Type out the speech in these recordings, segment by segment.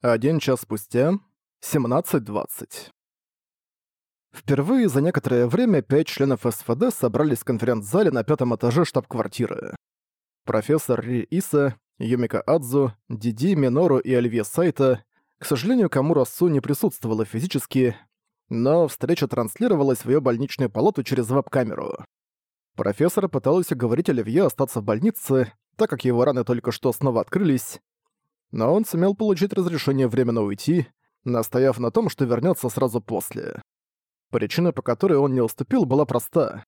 Один час спустя, 17.20. Впервые за некоторое время пять членов СФД собрались в конференц-зале на пятом этаже штаб-квартиры. Профессор Ри Иса, Юмика Адзу, Диди, Минору и Оливье Сайта, к сожалению, Камура Су не присутствовала физически, но встреча транслировалась в её больничную палату через веб-камеру. Профессор пыталась уговорить Оливье остаться в больнице, так как его раны только что снова открылись, но он сумел получить разрешение временно уйти, настояв на том, что вернется сразу после. Причина, по которой он не уступил, была проста.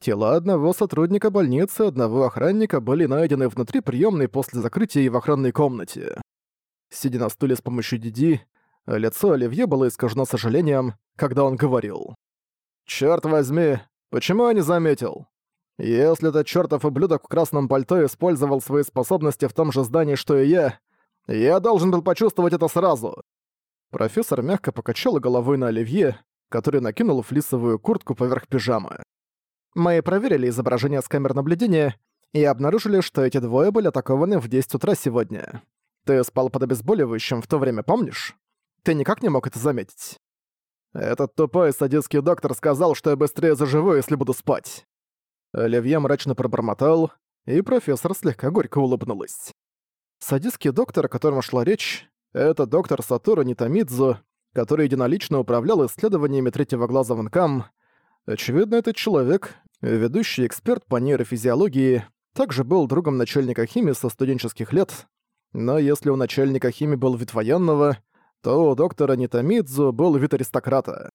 Тела одного сотрудника больницы одного охранника были найдены внутри приемной после закрытия и в охранной комнате. Сидя на стуле с помощью Диди, лицо Оливье было искажено сожалением, когда он говорил. «Чёрт возьми, почему я не заметил? Если этот чёртов ублюдок в красном пальто использовал свои способности в том же здании, что и я, я должен был почувствовать это сразу. Профессор мягко покачал головой на Оливье, который накинул флисовую куртку поверх пижамы. Мы проверили изображение с камер наблюдения и обнаружили, что эти двое были атакованы в 10 утра сегодня. Ты спал под обезболивающим в то время, помнишь? Ты никак не мог это заметить. Этот тупой садистский доктор сказал, что я быстрее заживу, если буду спать. Оливье мрачно пробормотал, и профессор слегка горько улыбнулась. Садистский доктор, о котором шла речь, это доктор Сатору Нитамидзу, который единолично управлял исследованиями третьего глаза Ванкам. Очевидно, этот человек, ведущий эксперт по нейрофизиологии, также был другом начальника химии со студенческих лет, но если у начальника химии был вид военного, то у доктора Нитамидзу был вид аристократа.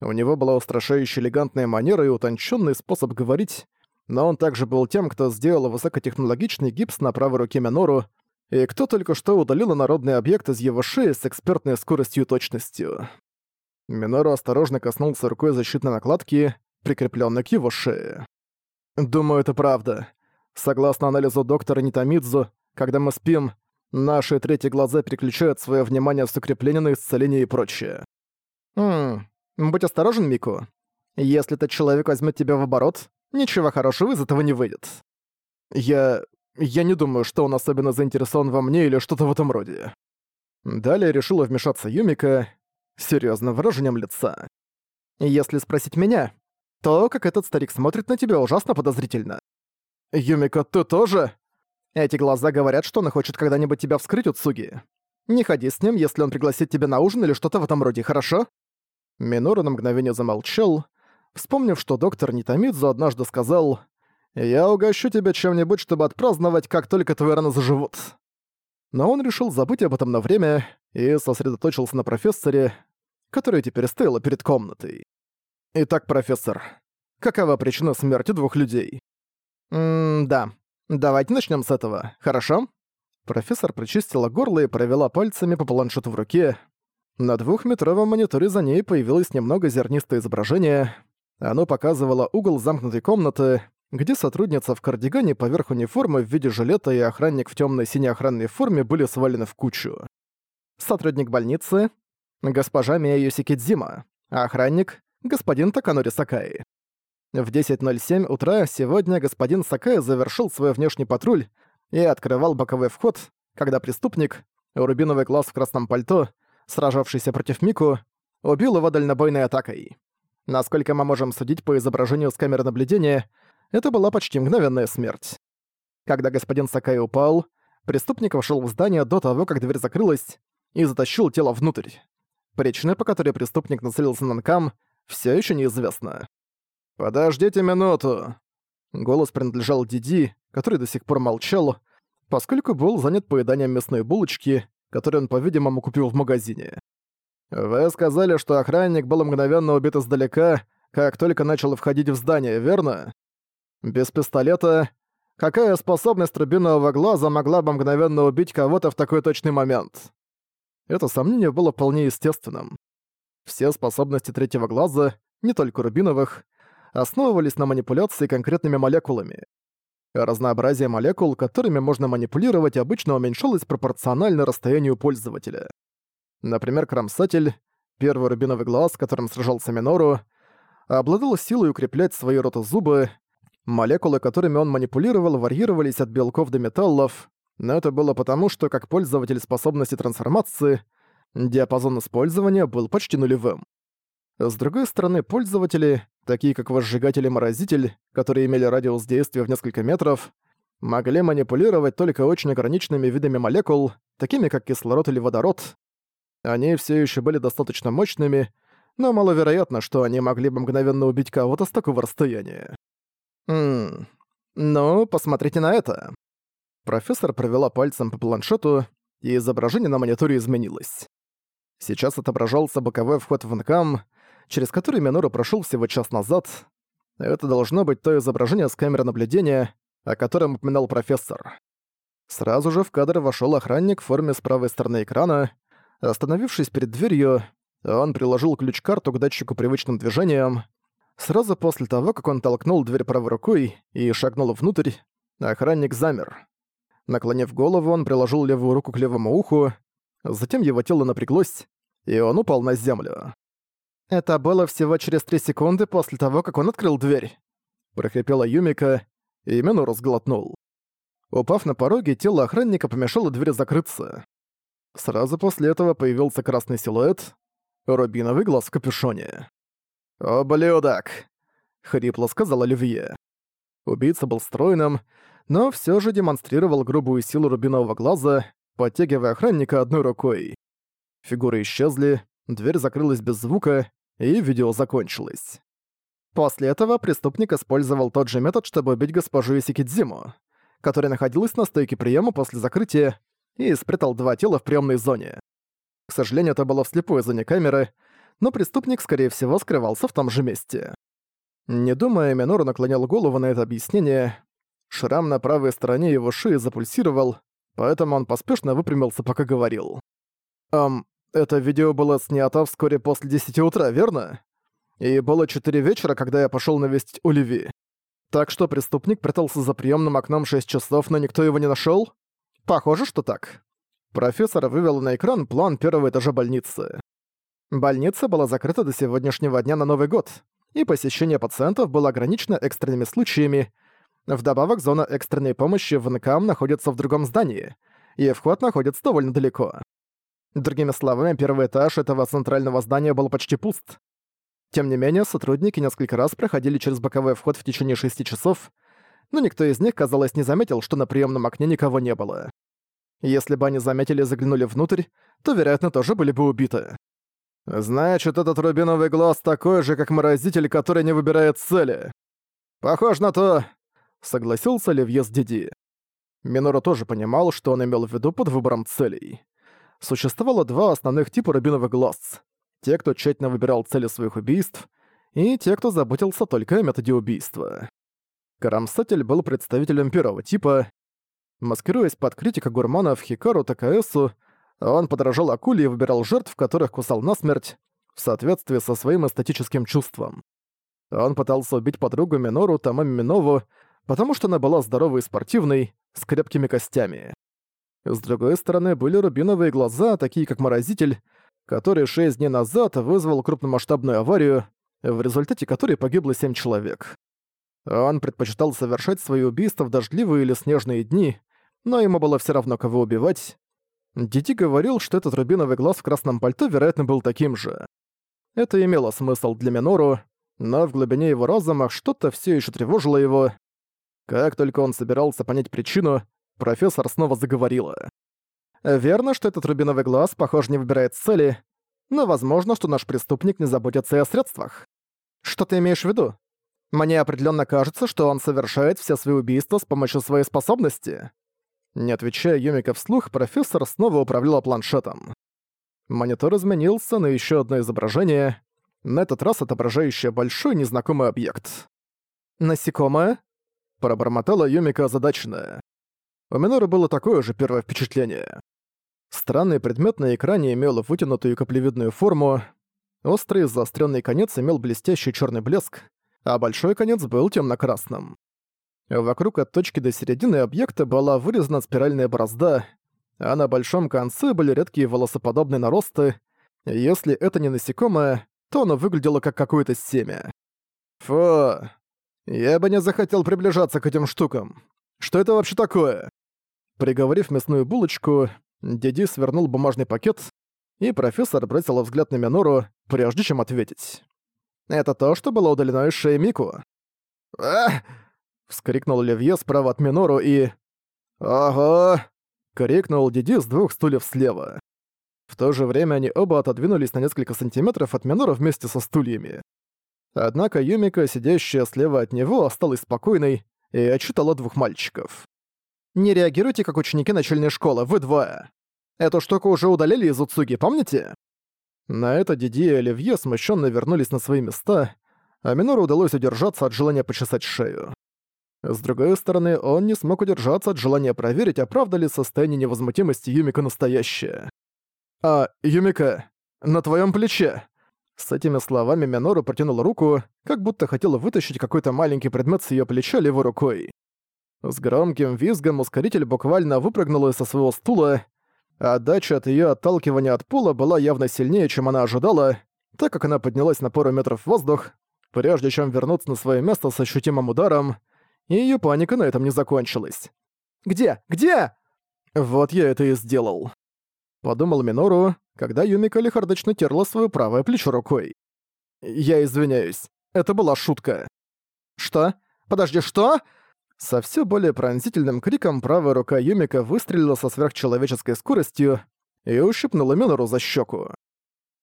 У него была устрашающая элегантная манера и утонченный способ говорить, но он также был тем, кто сделал высокотехнологичный гипс на правой руке Минору, и кто только что удалил народный объект из его шеи с экспертной скоростью и точностью. Минору осторожно коснулся рукой защитной накладки, прикрепленной к его шее. «Думаю, это правда. Согласно анализу доктора Нитамидзу, когда мы спим, наши третьи глаза переключают свое внимание с укрепления на исцеление и прочее. Хм, будь осторожен, Мику. Если этот человек возьмет тебя в оборот, ничего хорошего из этого не выйдет. Я... Я не думаю, что он особенно заинтересован во мне или что-то в этом роде. Далее решила вмешаться Юмика с серьёзным выражением лица. Если спросить меня, то как этот старик смотрит на тебя ужасно подозрительно. Юмика, ты тоже? Эти глаза говорят, что он хочет когда-нибудь тебя вскрыть, Уцуги. Не ходи с ним, если он пригласит тебя на ужин или что-то в этом роде, хорошо? Минору на мгновение замолчал, вспомнив, что доктор Нитамидзу однажды сказал «Я угощу тебя чем-нибудь, чтобы отпраздновать, как только твои раны заживут». Но он решил забыть об этом на время и сосредоточился на профессоре, который теперь стояла перед комнатой. «Итак, профессор, какова причина смерти двух людей?» «М-да, давайте начнем с этого, хорошо?» Профессор прочистила горло и провела пальцами по планшету в руке. На двухметровом мониторе за ней появилось немного зернистое изображение. Оно показывало угол замкнутой комнаты, где сотрудница в кардигане поверх униформы в виде жилета и охранник в темной синей охранной форме были свалены в кучу. Сотрудник больницы — госпожа Мияюси Кидзима, а охранник — господин Таканори Сакаи. В 10.07 утра сегодня господин Сакаи завершил свой внешний патруль и открывал боковой вход, когда преступник, рубиновый глаз в красном пальто, сражавшийся против Мику, убил его дальнобойной атакой. Насколько мы можем судить по изображению с камеры наблюдения — это была почти мгновенная смерть. Когда господин Сакай упал, преступник вошел в здание до того, как дверь закрылась, и затащил тело внутрь. Причина, по которой преступник нацелился на Нкам, все еще неизвестна. «Подождите минуту!» Голос принадлежал Диди, который до сих пор молчал, поскольку был занят поеданием мясной булочки, которую он, по-видимому, купил в магазине. «Вы сказали, что охранник был мгновенно убит издалека, как только начал входить в здание, верно?» Без пистолета какая способность рубинового глаза могла бы мгновенно убить кого-то в такой точный момент? Это сомнение было вполне естественным. Все способности третьего глаза, не только рубиновых, основывались на манипуляции конкретными молекулами. Разнообразие молекул, которыми можно манипулировать, обычно уменьшалось пропорционально расстоянию пользователя. Например, кромсатель, первый рубиновый глаз, которым сражался Минору, обладал силой укреплять свои ротозубы, Молекулы, которыми он манипулировал, варьировались от белков до металлов. но это было потому, что как пользователь способности трансформации диапазон использования был почти нулевым. С другой стороны, пользователи, такие как возжигатель и морозитель, которые имели радиус действия в несколько метров, могли манипулировать только очень ограниченными видами молекул, такими как кислород или водород. Они все еще были достаточно мощными, но маловероятно, что они могли бы мгновенно убить кого-то с такого расстояния. Ммм, ну, посмотрите на это. Профессор провела пальцем по планшету, и изображение на мониторе изменилось. Сейчас отображался боковой вход в Нкам, через который Минору прошел всего час назад. Это должно быть то изображение с камеры наблюдения, о котором упоминал профессор. Сразу же в кадр вошел охранник в форме с правой стороны экрана. Остановившись перед дверью, он приложил ключ-карту к датчику привычным движениям. Сразу после того, как он толкнул дверь правой рукой и шагнул внутрь, охранник замер. Наклонив голову, он приложил левую руку к левому уху, затем его тело напряглось, и он упал на землю. «Это было всего через три секунды после того, как он открыл дверь», — прохрипела Юмика, и Минору сглотнул. Упав на пороге, тело охранника помешало двери закрыться. Сразу после этого появился красный силуэт, рубиновый глаз в капюшоне. «Ублюдок!» — хрипло сказал Оливье. Убийца был стройным, но все же демонстрировал грубую силу рубинового глаза, подтягивая охранника одной рукой. Фигуры исчезли, дверь закрылась без звука, и видео закончилось. После этого преступник использовал тот же метод, чтобы убить госпожу Исикидзиму, которая находилась на стойке приема после закрытия, и спрятал два тела в приемной зоне. К сожалению, это было в слепой зоне камеры, но преступник, скорее всего, скрывался в том же месте. Не думая, Минору наклонял голову на это объяснение. Шрам на правой стороне его шеи запульсировал, поэтому он поспешно выпрямился, пока говорил. «Эм, это видео было снято вскоре после 10 утра, верно? И было 4 вечера, когда я пошел навестить Оливи. Так что преступник прятался за приемным окном 6 часов, но никто его не нашел? Похоже, что так. Профессор вывел на экран план первого этажа больницы. Больница была закрыта до сегодняшнего дня на Новый год, и посещение пациентов было ограничено экстренными случаями. Вдобавок, зона экстренной помощи в НКАМ находится в другом здании, и вход находится довольно далеко. Другими словами, первый этаж этого центрального здания был почти пуст. Тем не менее, сотрудники несколько раз проходили через боковой вход в течение шести часов, но никто из них, казалось, не заметил, что на приемном окне никого не было. Если бы они заметили и заглянули внутрь, то, вероятно, тоже были бы убиты. «Значит, этот рубиновый глаз такой же, как морозитель, который не выбирает цели. Похож на то...» — согласился Оливье с Диди. Минору тоже понимал, что он имел в виду под выбором целей существовало два основных типа рубиновых глаз. Те, кто тщательно выбирал цели своих убийств, и те, кто заботился только о методе убийства. Карамсатель был представителем первого типа. Маскируясь под критика гурманов Хикару Такаэсу, он подражал акуле и выбирал жертв, которых кусал насмерть, в соответствии со своим эстетическим чувством. Он пытался убить подругу Минору Тамами Минову, потому что она была здоровой и спортивной, с крепкими костями. С другой стороны, были рубиновые глаза, такие как морозитель, который шесть дней назад вызвал крупномасштабную аварию, в результате которой погибло семь человек. Он предпочитал совершать свои убийства в дождливые или снежные дни, но ему было все равно, кого убивать. Дити говорил, что этот рубиновый глаз в красном пальто, вероятно, был таким же. Это имело смысл для Минору, но в глубине его разума что-то все еще тревожило его. Как только он собирался понять причину, Профессор снова заговорила. «Верно, что этот рубиновый глаз, похоже, не выбирает цели, но возможно, что наш преступник не заботится и о средствах. Что ты имеешь в виду? Мне определенно кажется, что он совершает все свои убийства с помощью своей способности». Не отвечая Юмика вслух, профессор снова управляла планшетом. Монитор изменился на еще одно изображение, на этот раз отображающее большой незнакомый объект. «Насекомое?» — пробормотала Юмика озадаченная. У Миноры было такое же первое впечатление. Странный предмет на экране имел вытянутую каплевидную форму, острый заостренный конец имел блестящий черный блеск, а большой конец был темно-красным. Вокруг от точки до середины объекта была вырезана спиральная борозда, а на большом конце были редкие волосоподобные наросты. Если это не насекомое, то оно выглядело как какое-то семя. Фу, я бы не захотел приближаться к этим штукам. Что это вообще такое? Приговорив мясную булочку, Диди свернул бумажный пакет, и профессор бросил взгляд на Минору, прежде чем ответить. «Это то, что было удалено из шеи Мику». «Ах!» — вскрикнул Левье справа от Минору и... «Ого!» — крикнул Диди с двух стульев слева. В то же время они оба отодвинулись на несколько сантиметров от Минора вместе со стульями. Однако Юмика, сидящая слева от него, осталась спокойной и отчитала двух мальчиков. «Не реагируйте, как ученики начальной школы, вы двое. Эту штуку уже удалили из Уцуги, помните?» На это Диди и Оливье смущенно вернулись на свои места, а Минору удалось удержаться от желания почесать шею. С другой стороны, он не смог удержаться от желания проверить, правда ли состояние невозмутимости Юмика настоящее. «А, Юмика, на твоем плече!» С этими словами Минору протянул руку, как будто хотела вытащить какой-то маленький предмет с ее плеча левой рукой. С громким визгом ускоритель буквально выпрыгнула со своего стула, а отдача от ее отталкивания от пола была явно сильнее, чем она ожидала, так как она поднялась на пару метров в воздух, прежде чем вернуться на свое место с ощутимым ударом, и ее паника на этом не закончилась. «Где? Где?» «Вот я это и сделал», — подумал Минору, когда Юмика лихардочно терла свое правое плечо рукой. «Я извиняюсь, это была шутка». «Что? Подожди, что?» Со все более пронзительным криком правая рука Юмика выстрелила со сверхчеловеческой скоростью и ущипнула Минору за щеку.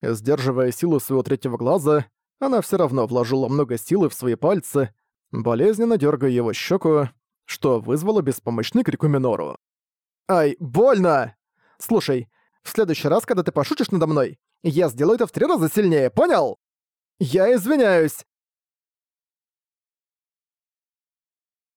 Сдерживая силу своего третьего глаза, она все равно вложила много силы в свои пальцы, болезненно дергая его щеку, что вызвало беспомощный крик у Минору. «Ай, больно! Слушай, в следующий раз, когда ты пошутишь надо мной, я сделаю это в три раза сильнее, понял? Я извиняюсь!»